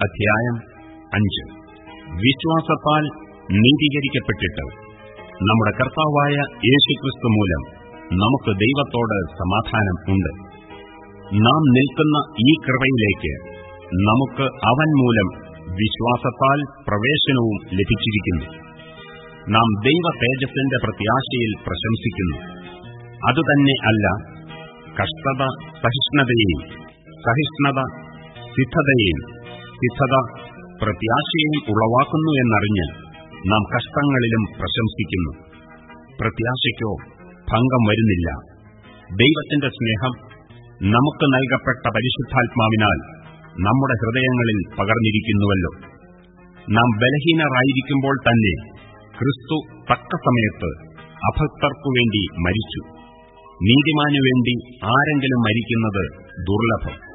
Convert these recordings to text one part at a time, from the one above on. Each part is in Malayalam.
അധ്യായം അഞ്ച്. വിശ്വാസത്താൽ നീതീകരിക്കപ്പെട്ടിട്ട് നമ്മുടെ കർത്താവായ യേശുക്രിസ്തു മൂലം നമുക്ക് ദൈവത്തോട് സമാധാനം ഉണ്ട്. നാം നിൽക്കുന്ന ഈ കൃപയിലേക്ക് നമുക്ക് അവൻ മൂലം വിശ്വാസത്താൽ പ്രവേശനവും ലഭിച്ചിരിക്കുന്നു. നാം ദൈവ തേജസ്സിന്റെ പ്രത്യാശയിൽ പ്രശംസിക്കുന്നു. അതുതന്നെ അല്ല കഷ്ടത സഹിഷ്ണുതയെയും സഹിഷ്ണുത സിദ്ധതയെയും സിദ്ധത പ്രത്യാശയും ഉളവാക്കുന്നു എന്നറിഞ്ഞ് നാം കഷ്ടങ്ങളിലും പ്രശംസിക്കുന്നു. പ്രത്യാശയ്ക്കോ ഭംഗം വരുന്നില്ല. ദൈവത്തിന്റെ സ്നേഹം നമുക്ക് നൽകപ്പെട്ട പരിശുദ്ധാത്മാവിനാൽ നമ്മുടെ ഹൃദയങ്ങളിൽ പകർന്നിരിക്കുന്നുവല്ലോ. നാം ബലഹീനരായിരിക്കുമ്പോൾ തന്നെ ക്രിസ്തു തക്ക സമയത്ത് അഭക്തർക്കുവേണ്ടി മരിച്ചു. നീതിമാനുവേണ്ടി ആരെങ്കിലും മരിക്കുന്നത് ദുർലഭം.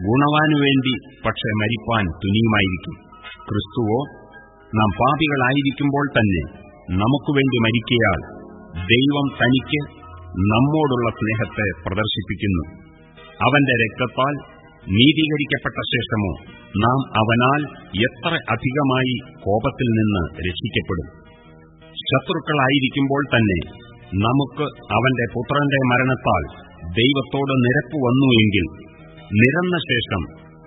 ഗുണവാനുവേണ്ടി പക്ഷെ മരിപ്പാൻ തുനിയുമായിരിക്കും. ക്രിസ്തുവോ നാം പാപികളായിരിക്കുമ്പോൾ തന്നെ നമുക്കുവേണ്ടി മരിക്കയാൽ ദൈവം തനിക്ക് നമ്മോടുള്ള സ്നേഹത്തെ പ്രദർശിപ്പിക്കുന്നു. അവന്റെ രക്തത്താൽ നീതീകരിക്കപ്പെട്ട ശേഷമോ നാം അവനാൽ എത്ര അധികമായി കോപത്തിൽ നിന്ന് രക്ഷിക്കപ്പെടും. ശത്രുക്കളായിരിക്കുമ്പോൾ തന്നെ നമുക്ക് അവന്റെ പുത്രന്റെ മരണത്താൽ ദൈവത്തോട് നിരപ്പ് വന്നുവെങ്കിൽ നിരന്ന ശേഷം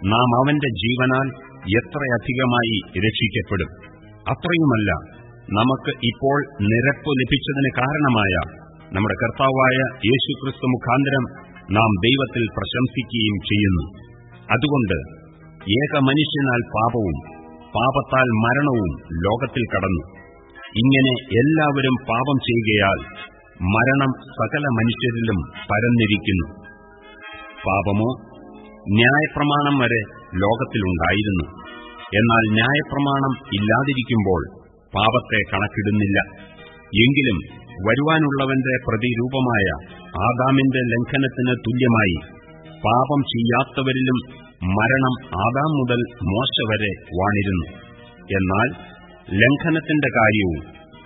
നാം അവന്റെ ജീവനാൽ എത്രയധികമായി രക്ഷിക്കപ്പെടും. അത്രയുമല്ല നമുക്ക് ഇപ്പോൾ നിരപ്പ് ലഭിച്ചതിന് കാരണമായ നമ്മുടെ കർത്താവായ യേശുക്രിസ്തു മുഖാന്തരം നാം ദൈവത്തിൽ പ്രശംസിക്കുകയും ചെയ്യുന്നു. അതുകൊണ്ട് ഏക മനുഷ്യനാൽ പാപവും പാപത്താൽ മരണവും ലോകത്തിൽ കടന്നു. ഇങ്ങനെ എല്ലാവരും പാപം ചെയ്യുകയാൽ മരണം സകല മനുഷ്യരിലും പരന്നിരിക്കുന്നു. പാപമോ ന്യായപ്രമാണം വരെ ലോകത്തിലുണ്ടായിരുന്നു. എന്നാൽ ന്യായപ്രമാണം ഇല്ലാതിരിക്കുമ്പോൾ പാപത്തെ കണക്കിടുന്നില്ല. എങ്കിലും വരുവാനുള്ളവന്റെ പ്രതിരൂപമായ ആദാമിന്റെ ലംഘനത്തിന് തുല്യമായി പാപം ചെയ്യാത്തവരിലും മരണം ആദാം മുതൽ മോശ വരെ വാണിരുന്നു. എന്നാൽ ലംഘനത്തിന്റെ കാര്യവും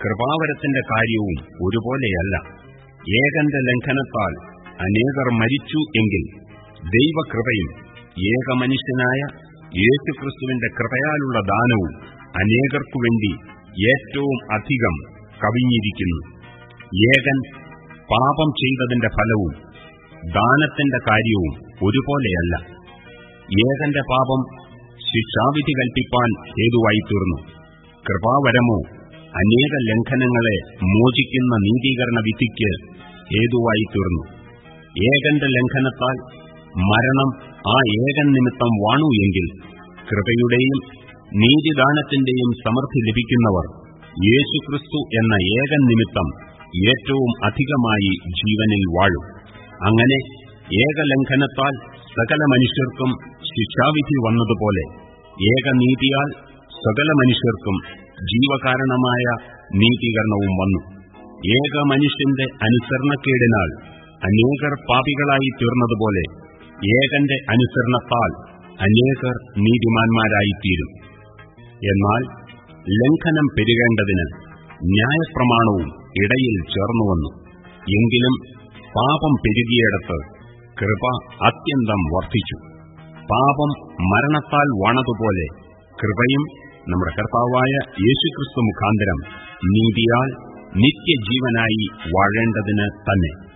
കൃപാവരത്തിന്റെ കാര്യവും ഒരുപോലെയല്ല. ഏകന്റെ ലംഘനത്താൽ അനേകർ മരിച്ചു എങ്കിൽ ദൈവകൃപയും ഏകമനുഷ്യനായ യേശുക്രിസ്തുവിന്റെ കൃപയാലുള്ള ദാനവും അനേകർക്കുവേണ്ടി ഏറ്റവും അധികം കവിഞ്ഞിരിക്കുന്നു. ഏകൻ പാപം ചെയ്തതിന്റെ ഫലവും ദാനത്തിന്റെ കാര്യവും ഒരുപോലെയല്ല. ഏകന്റെ പാപം ശിക്ഷാവിധി കൽപ്പിപ്പാൻ ഹേതുവായി തീർന്നു കൃപാവരമോ അനേക ലംഘനങ്ങളെ മോചിക്കുന്ന നീതീകരണ വിധിക്ക് ഹേതുവായി തീർന്നു ഏകന്റെ ലംഘനത്താൽ മരണം ആ ഏകൻ നിമിത്തം വാണു എങ്കിൽ കൃപയുടെയും നീതിദാനത്തിന്റെയും സമൃദ്ധി ലഭിക്കുന്നവർ യേശുക്രിസ്തു എന്ന ഏകൻ നിമിത്തം ഏറ്റവും അധികമായി ജീവനിൽ വാഴും. അങ്ങനെ ഏകലംഘനത്താൽ സകല മനുഷ്യർക്കും ശിക്ഷാവിധി വന്നതുപോലെ ഏകനീതിയാൽ സകല മനുഷ്യർക്കും ജീവകാരണമായ നീതീകരണവും വന്നു. ഏക മനുഷ്യന്റെ അനുസരണക്കേടിനാൽ അനേകർ പാപികളായി തീർന്നതുപോലെ ഏകന്റെ അനുസരണത്താൽ അനേകർ നീതിമാന്മാരായിത്തീരും. എന്നാൽ ലംഘനം പെരുകേണ്ടതിന് ന്യായപ്രമാണവും ഇടയിൽ ചേർന്നുവന്നു എങ്കിലും പാപം പെരുകിയിടത്ത് കൃപ അത്യന്തം വർദ്ധിച്ചു. പാപം മരണത്താൽ വാണതുപോലെ കൃപയും നമ്മുടെ കർത്താവായ യേശുക്രിസ്തു മുഖാന്തരം നീതിയാൽ നിത്യജീവനായി വാഴേണ്ടതിന് തന്നെ.